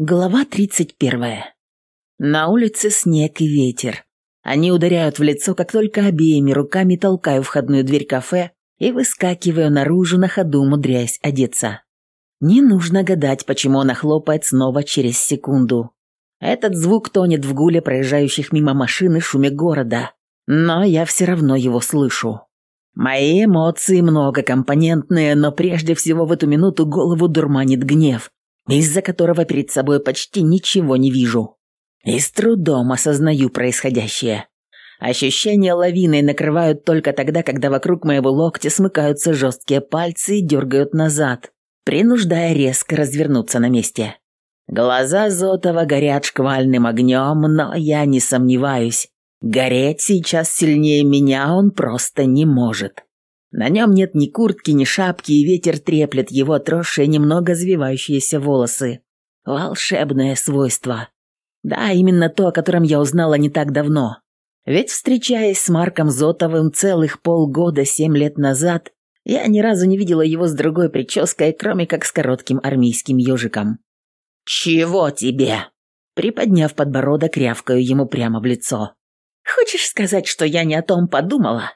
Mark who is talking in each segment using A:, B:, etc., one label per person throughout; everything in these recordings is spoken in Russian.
A: Глава 31. На улице снег и ветер. Они ударяют в лицо, как только обеими руками толкаю входную дверь кафе и выскакиваю наружу на ходу, умудряясь одеться. Не нужно гадать, почему она хлопает снова через секунду. Этот звук тонет в гуле проезжающих мимо машины шуме города, но я все равно его слышу. Мои эмоции многокомпонентные, но прежде всего в эту минуту голову дурманит гнев, из-за которого перед собой почти ничего не вижу. И с трудом осознаю происходящее. Ощущения лавиной накрывают только тогда, когда вокруг моего локтя смыкаются жесткие пальцы и дергают назад, принуждая резко развернуться на месте. Глаза Зотова горят шквальным огнем, но я не сомневаюсь. Гореть сейчас сильнее меня он просто не может. На нем нет ни куртки, ни шапки, и ветер треплет его отросшие, немного завивающиеся волосы. Волшебное свойство. Да, именно то, о котором я узнала не так давно. Ведь, встречаясь с Марком Зотовым целых полгода, семь лет назад, я ни разу не видела его с другой прической, кроме как с коротким армейским ежиком. «Чего тебе?» Приподняв подбородок, рявкаю ему прямо в лицо. «Хочешь сказать, что я не о том подумала?»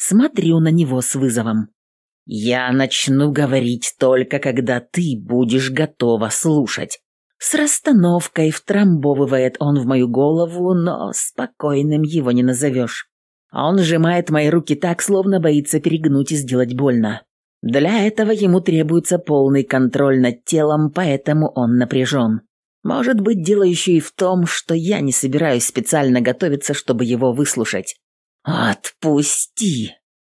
A: Смотрю на него с вызовом. «Я начну говорить только, когда ты будешь готова слушать». С расстановкой втрамбовывает он в мою голову, но спокойным его не назовешь. Он сжимает мои руки так, словно боится перегнуть и сделать больно. Для этого ему требуется полный контроль над телом, поэтому он напряжен. Может быть, дело еще и в том, что я не собираюсь специально готовиться, чтобы его выслушать. «Отпусти!»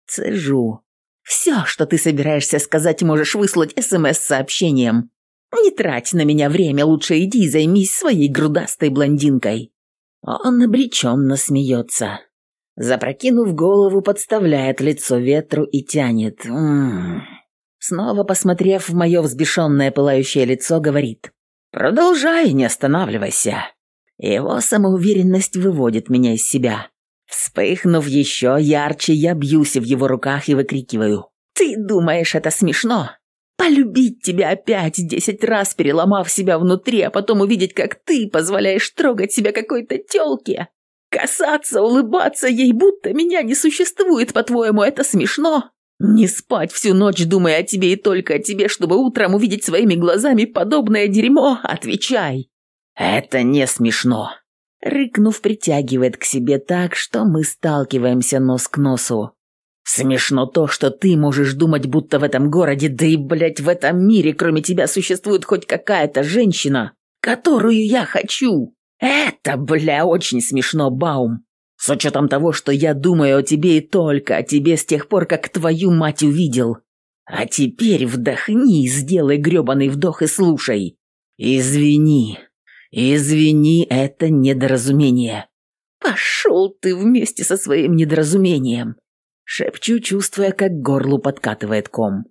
A: Цежу. «Все, что ты собираешься сказать, можешь выслать СМС-сообщением. Не трать на меня время, лучше иди и займись своей грудастой блондинкой». Он обреченно смеется. Запрокинув голову, подставляет лицо ветру и тянет. М -м -м. Снова посмотрев в мое взбешенное пылающее лицо, говорит. «Продолжай, не останавливайся». Его самоуверенность выводит меня из себя. Вспыхнув еще ярче, я бьюсь в его руках и выкрикиваю. «Ты думаешь, это смешно? Полюбить тебя опять, десять раз переломав себя внутри, а потом увидеть, как ты позволяешь трогать себя какой-то тёлке? Касаться, улыбаться ей, будто меня не существует, по-твоему, это смешно? Не спать всю ночь, думая о тебе и только о тебе, чтобы утром увидеть своими глазами подобное дерьмо? Отвечай!» «Это не смешно», Рыкнув, притягивает к себе так, что мы сталкиваемся нос к носу. Смешно то, что ты можешь думать, будто в этом городе, да и, блядь, в этом мире, кроме тебя, существует хоть какая-то женщина, которую я хочу. Это, бля, очень смешно, Баум. С учетом того, что я думаю о тебе и только о тебе с тех пор, как твою мать увидел. А теперь вдохни, сделай грёбаный вдох и слушай. Извини, «Извини, это недоразумение». «Пошел ты вместе со своим недоразумением!» Шепчу, чувствуя, как горлу подкатывает ком.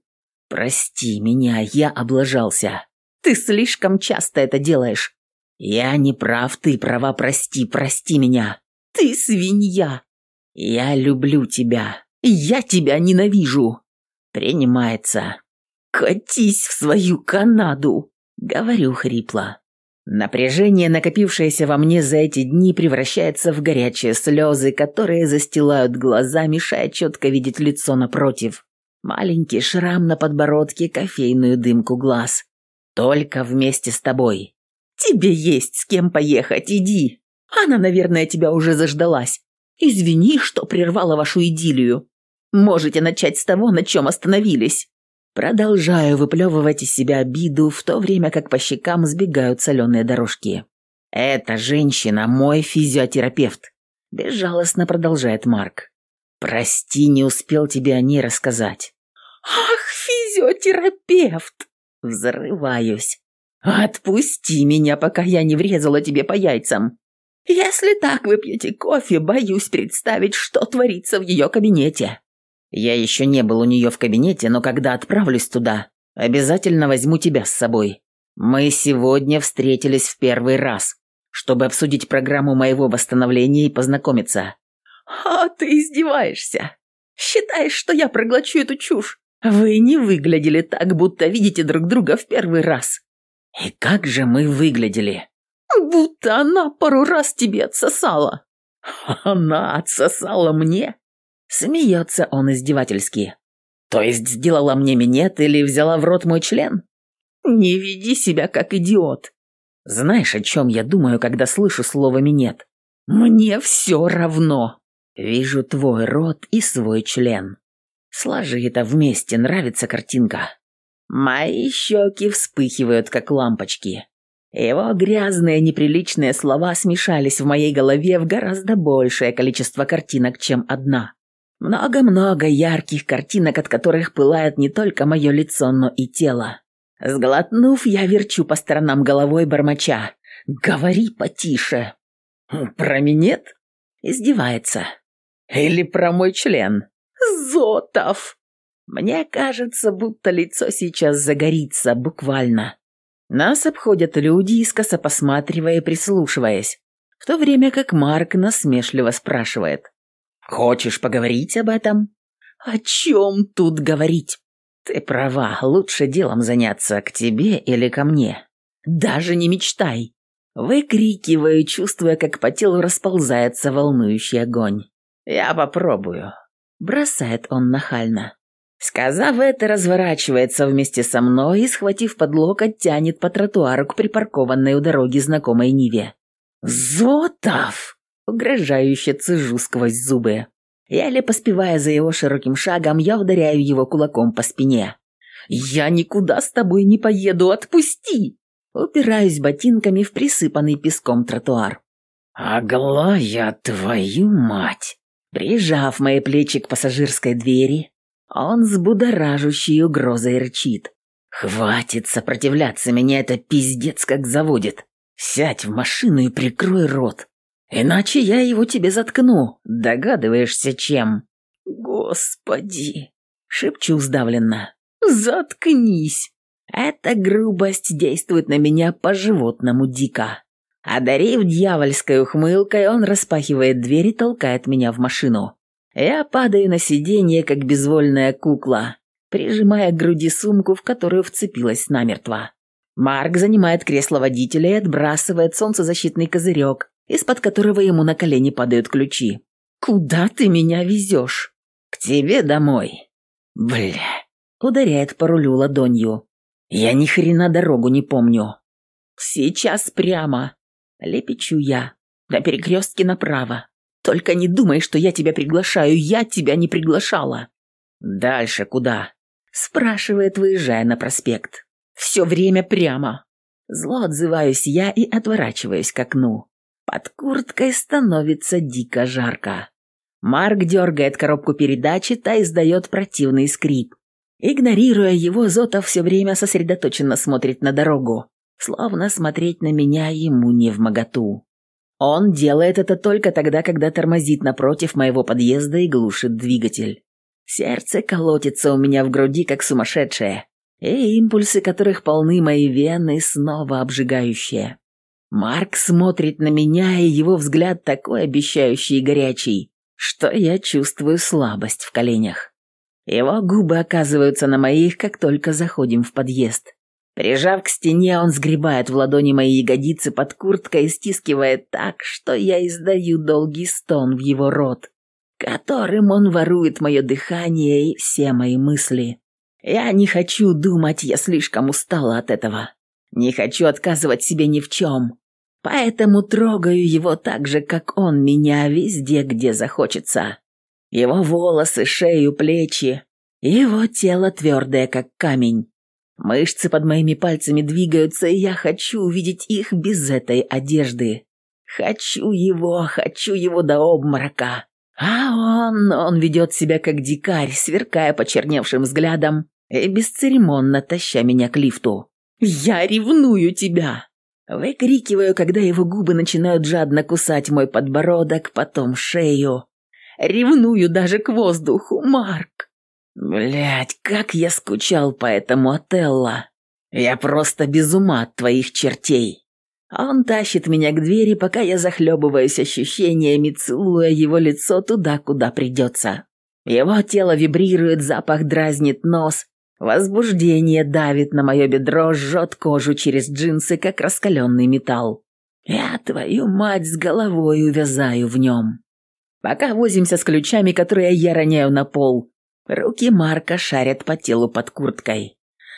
A: «Прости меня, я облажался. Ты слишком часто это делаешь. Я не прав, ты права, прости, прости меня. Ты свинья. Я люблю тебя. Я тебя ненавижу. Принимается. Катись в свою Канаду, говорю хрипло. Напряжение, накопившееся во мне за эти дни, превращается в горячие слезы, которые застилают глаза, мешая четко видеть лицо напротив. Маленький шрам на подбородке, кофейную дымку глаз. Только вместе с тобой. Тебе есть с кем поехать, иди. Она, наверное, тебя уже заждалась. Извини, что прервала вашу идиллию. Можете начать с того, на чем остановились. Продолжаю выплевывать из себя обиду, в то время как по щекам сбегают соленые дорожки. «Эта женщина мой физиотерапевт», – безжалостно продолжает Марк. «Прости, не успел тебе о ней рассказать». «Ах, физиотерапевт!» Взрываюсь. «Отпусти меня, пока я не врезала тебе по яйцам. Если так вы пьете кофе, боюсь представить, что творится в ее кабинете». Я еще не был у нее в кабинете, но когда отправлюсь туда, обязательно возьму тебя с собой. Мы сегодня встретились в первый раз, чтобы обсудить программу моего восстановления и познакомиться». «А ты издеваешься? Считаешь, что я проглочу эту чушь? Вы не выглядели так, будто видите друг друга в первый раз. И как же мы выглядели?
B: Будто она пару раз тебе отсосала.
A: Она отсосала мне? Смеется он издевательски. То есть сделала мне минет или взяла в рот мой член?
B: Не веди себя как идиот.
A: Знаешь, о чем я думаю, когда слышу слово «минет»?
B: Мне все равно.
A: Вижу твой рот и свой член. Сложи это вместе, нравится картинка. Мои щеки вспыхивают, как лампочки. Его грязные, неприличные слова смешались в моей голове в гораздо большее количество картинок, чем одна. Много-много ярких картинок, от которых пылает не только мое лицо, но и тело. Сглотнув, я верчу по сторонам головой бормоча. «Говори потише». «Про минет?» Издевается. «Или про мой член?»
B: «Зотов!»
A: Мне кажется, будто лицо сейчас загорится, буквально. Нас обходят люди, искоса посматривая и прислушиваясь, в то время как Марк насмешливо спрашивает. «Хочешь поговорить об этом?»
B: «О чем тут говорить?»
A: «Ты права, лучше делом заняться, к тебе или ко мне».
B: «Даже не мечтай!»
A: Выкрикиваю, чувствуя, как по телу расползается волнующий огонь. «Я попробую», — бросает он нахально. Сказав это, разворачивается вместе со мной и, схватив под локоть, тянет по тротуару к припаркованной у дороги знакомой Ниве. «Зотов!» — угрожающе цежу сквозь зубы. Еле поспевая за его широким шагом, я ударяю его кулаком по спине.
B: «Я никуда с тобой не поеду, отпусти!»
A: Упираюсь ботинками в присыпанный песком тротуар. «Аглая, твою мать!» Прижав мои плечи к пассажирской двери, он с будоражущей угрозой рычит. «Хватит сопротивляться, меня это пиздец как заводит. Сядь в машину и прикрой рот. Иначе я его тебе заткну. Догадываешься, чем?»
B: «Господи!»
A: — шепчу сдавленно.
B: «Заткнись!»
A: Эта грубость действует на меня по-животному дико. Одарив дьявольской ухмылкой, он распахивает дверь и толкает меня в машину. Я падаю на сиденье, как безвольная кукла, прижимая к груди сумку, в которую вцепилась намертво. Марк занимает кресло водителя и отбрасывает солнцезащитный козырек, из-под которого ему на колени падают ключи.
B: «Куда ты меня везешь?»
A: «К тебе домой». «Бля...» Ударяет по рулю ладонью. «Я ни хрена дорогу не помню».
B: «Сейчас прямо».
A: Лепечу я. На перекрестке направо.
B: Только не думай, что я тебя приглашаю, я тебя не приглашала».
A: «Дальше куда?» – спрашивает, выезжая на проспект.
B: «Все время прямо».
A: Зло отзываюсь я и отворачиваюсь к окну. Под курткой становится дико жарко. Марк дергает коробку передачи, та издает противный скрип. Игнорируя его, Зотов все время сосредоточенно смотрит на дорогу, словно смотреть на меня ему не в моготу. Он делает это только тогда, когда тормозит напротив моего подъезда и глушит двигатель. Сердце колотится у меня в груди, как сумасшедшее, и импульсы, которых полны мои вены, снова обжигающие. Марк смотрит на меня, и его взгляд такой обещающий и горячий, что я чувствую слабость в коленях. Его губы оказываются на моих, как только заходим в подъезд. Прижав к стене, он сгребает в ладони мои ягодицы под курткой и стискивает так, что я издаю долгий стон в его рот, которым он ворует мое дыхание и все мои мысли. Я не хочу думать, я слишком устала от этого. Не хочу отказывать себе ни в чем. Поэтому трогаю его так же, как он меня везде, где захочется. Его волосы, шею, плечи. Его тело твердое, как камень. Мышцы под моими пальцами двигаются, и я хочу увидеть их без этой одежды. Хочу его, хочу его до обморока. А он, он ведет себя как дикарь, сверкая почерневшим взглядом и бесцеремонно таща меня к лифту. «Я ревную тебя!» Выкрикиваю, когда его губы начинают жадно кусать мой подбородок, потом шею. Ревную даже к воздуху, Марк. Блять, как я скучал по этому Отелло. Я просто без ума от твоих чертей. Он тащит меня к двери, пока я захлебываюсь ощущениями, целуя его лицо туда, куда придется. Его тело вибрирует, запах дразнит нос, Возбуждение давит на мое бедро, жжет кожу через джинсы, как раскаленный металл. Я, твою мать, с головой увязаю в нем. Пока возимся с ключами, которые я роняю на пол, руки Марка шарят по телу под курткой.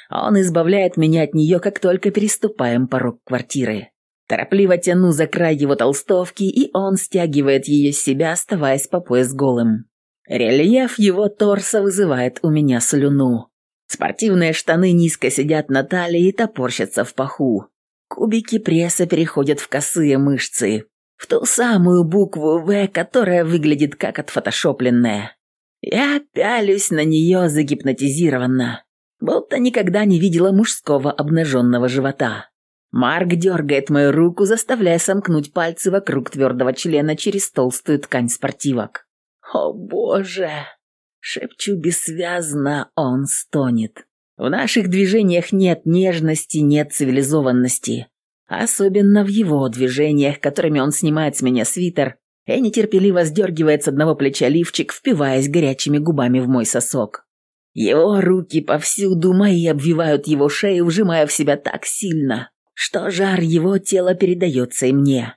A: Он избавляет меня от нее, как только переступаем порог квартиры. Торопливо тяну за край его толстовки, и он стягивает ее с себя, оставаясь по пояс голым. Рельеф его торса вызывает у меня слюну. Спортивные штаны низко сидят на талии и топорщатся в паху. Кубики пресса переходят в косые мышцы, в ту самую букву «В», которая выглядит как отфотошопленная. Я пялюсь на нее загипнотизированно, будто никогда не видела мужского обнаженного живота. Марк дергает мою руку, заставляя сомкнуть пальцы вокруг твердого члена через толстую ткань спортивок. «О боже!» Шепчу бессвязно, он стонет. В наших движениях нет нежности, нет цивилизованности. Особенно в его движениях, которыми он снимает с меня свитер и нетерпеливо сдергивает с одного плеча лифчик, впиваясь горячими губами в мой сосок. Его руки повсюду мои обвивают его шею, вжимая в себя так сильно, что жар его тела передается и мне.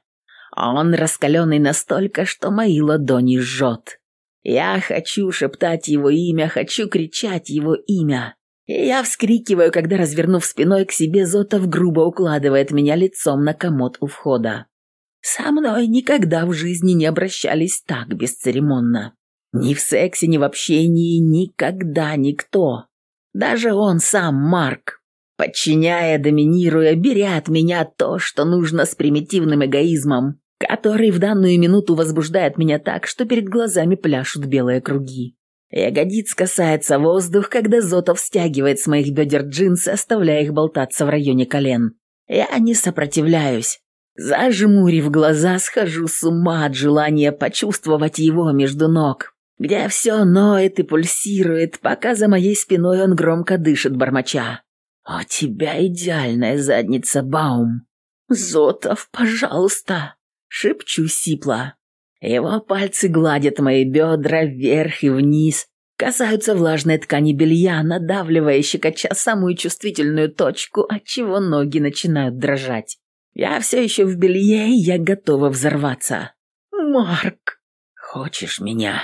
A: Он раскаленный настолько, что мои ладони жжет. Я хочу шептать его имя, хочу кричать его имя. И я вскрикиваю, когда, развернув спиной к себе, Зотов грубо укладывает меня лицом на комод у входа. Со мной никогда в жизни не обращались так бесцеремонно. Ни в сексе, ни в общении, никогда никто. Даже он сам, Марк. Подчиняя, доминируя, беря от меня то, что нужно с примитивным эгоизмом, который в данную минуту возбуждает меня так, что перед глазами пляшут белые круги. Ягодиц касается воздух, когда Зотов стягивает с моих бедер джинсы, оставляя их болтаться в районе колен. Я не сопротивляюсь. Зажмурив глаза, схожу с ума от желания почувствовать его между ног, где все ноет и пульсирует, пока за моей спиной он громко дышит бормоча. «У тебя идеальная задница, Баум!» «Зотов, пожалуйста!» Шепчу сипло. Его пальцы гладят мои бедра вверх и вниз, касаются влажной ткани белья, надавливая щекоча самую чувствительную точку, от чего ноги начинают дрожать. Я все еще в белье, и я готова взорваться. «Марк, хочешь меня?»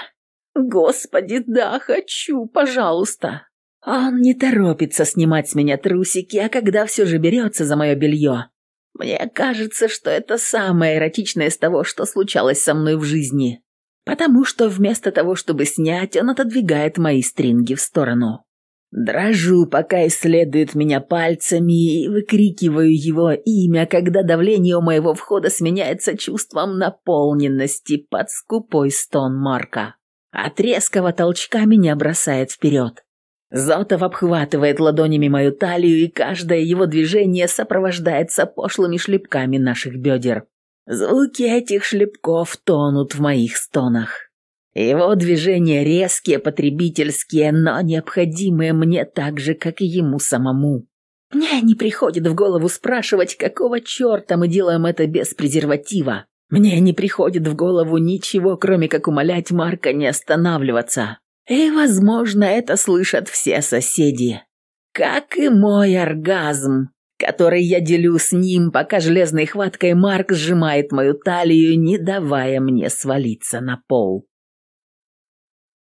A: «Господи, да, хочу, пожалуйста!» Он не торопится снимать с меня трусики, а когда все же берется за мое белье, мне кажется, что это самое эротичное из того, что случалось со мной в жизни. Потому что вместо того, чтобы снять, он отодвигает мои стринги в сторону. Дрожу, пока исследует меня пальцами и выкрикиваю его имя, когда давление у моего входа сменяется чувством наполненности под скупой стон Марка. От резкого толчка меня бросает вперед. Зотов обхватывает ладонями мою талию, и каждое его движение сопровождается пошлыми шлепками наших бедер. Звуки этих шлепков тонут в моих стонах. Его движения резкие, потребительские, но необходимые мне так же, как и ему самому. Мне не приходит в голову спрашивать, какого черта мы делаем это без презерватива. Мне не приходит в голову ничего, кроме как умолять Марка не останавливаться. И, возможно, это слышат все соседи. Как и мой оргазм, который я делю с ним, пока железной хваткой Марк сжимает мою талию, не давая мне свалиться на пол.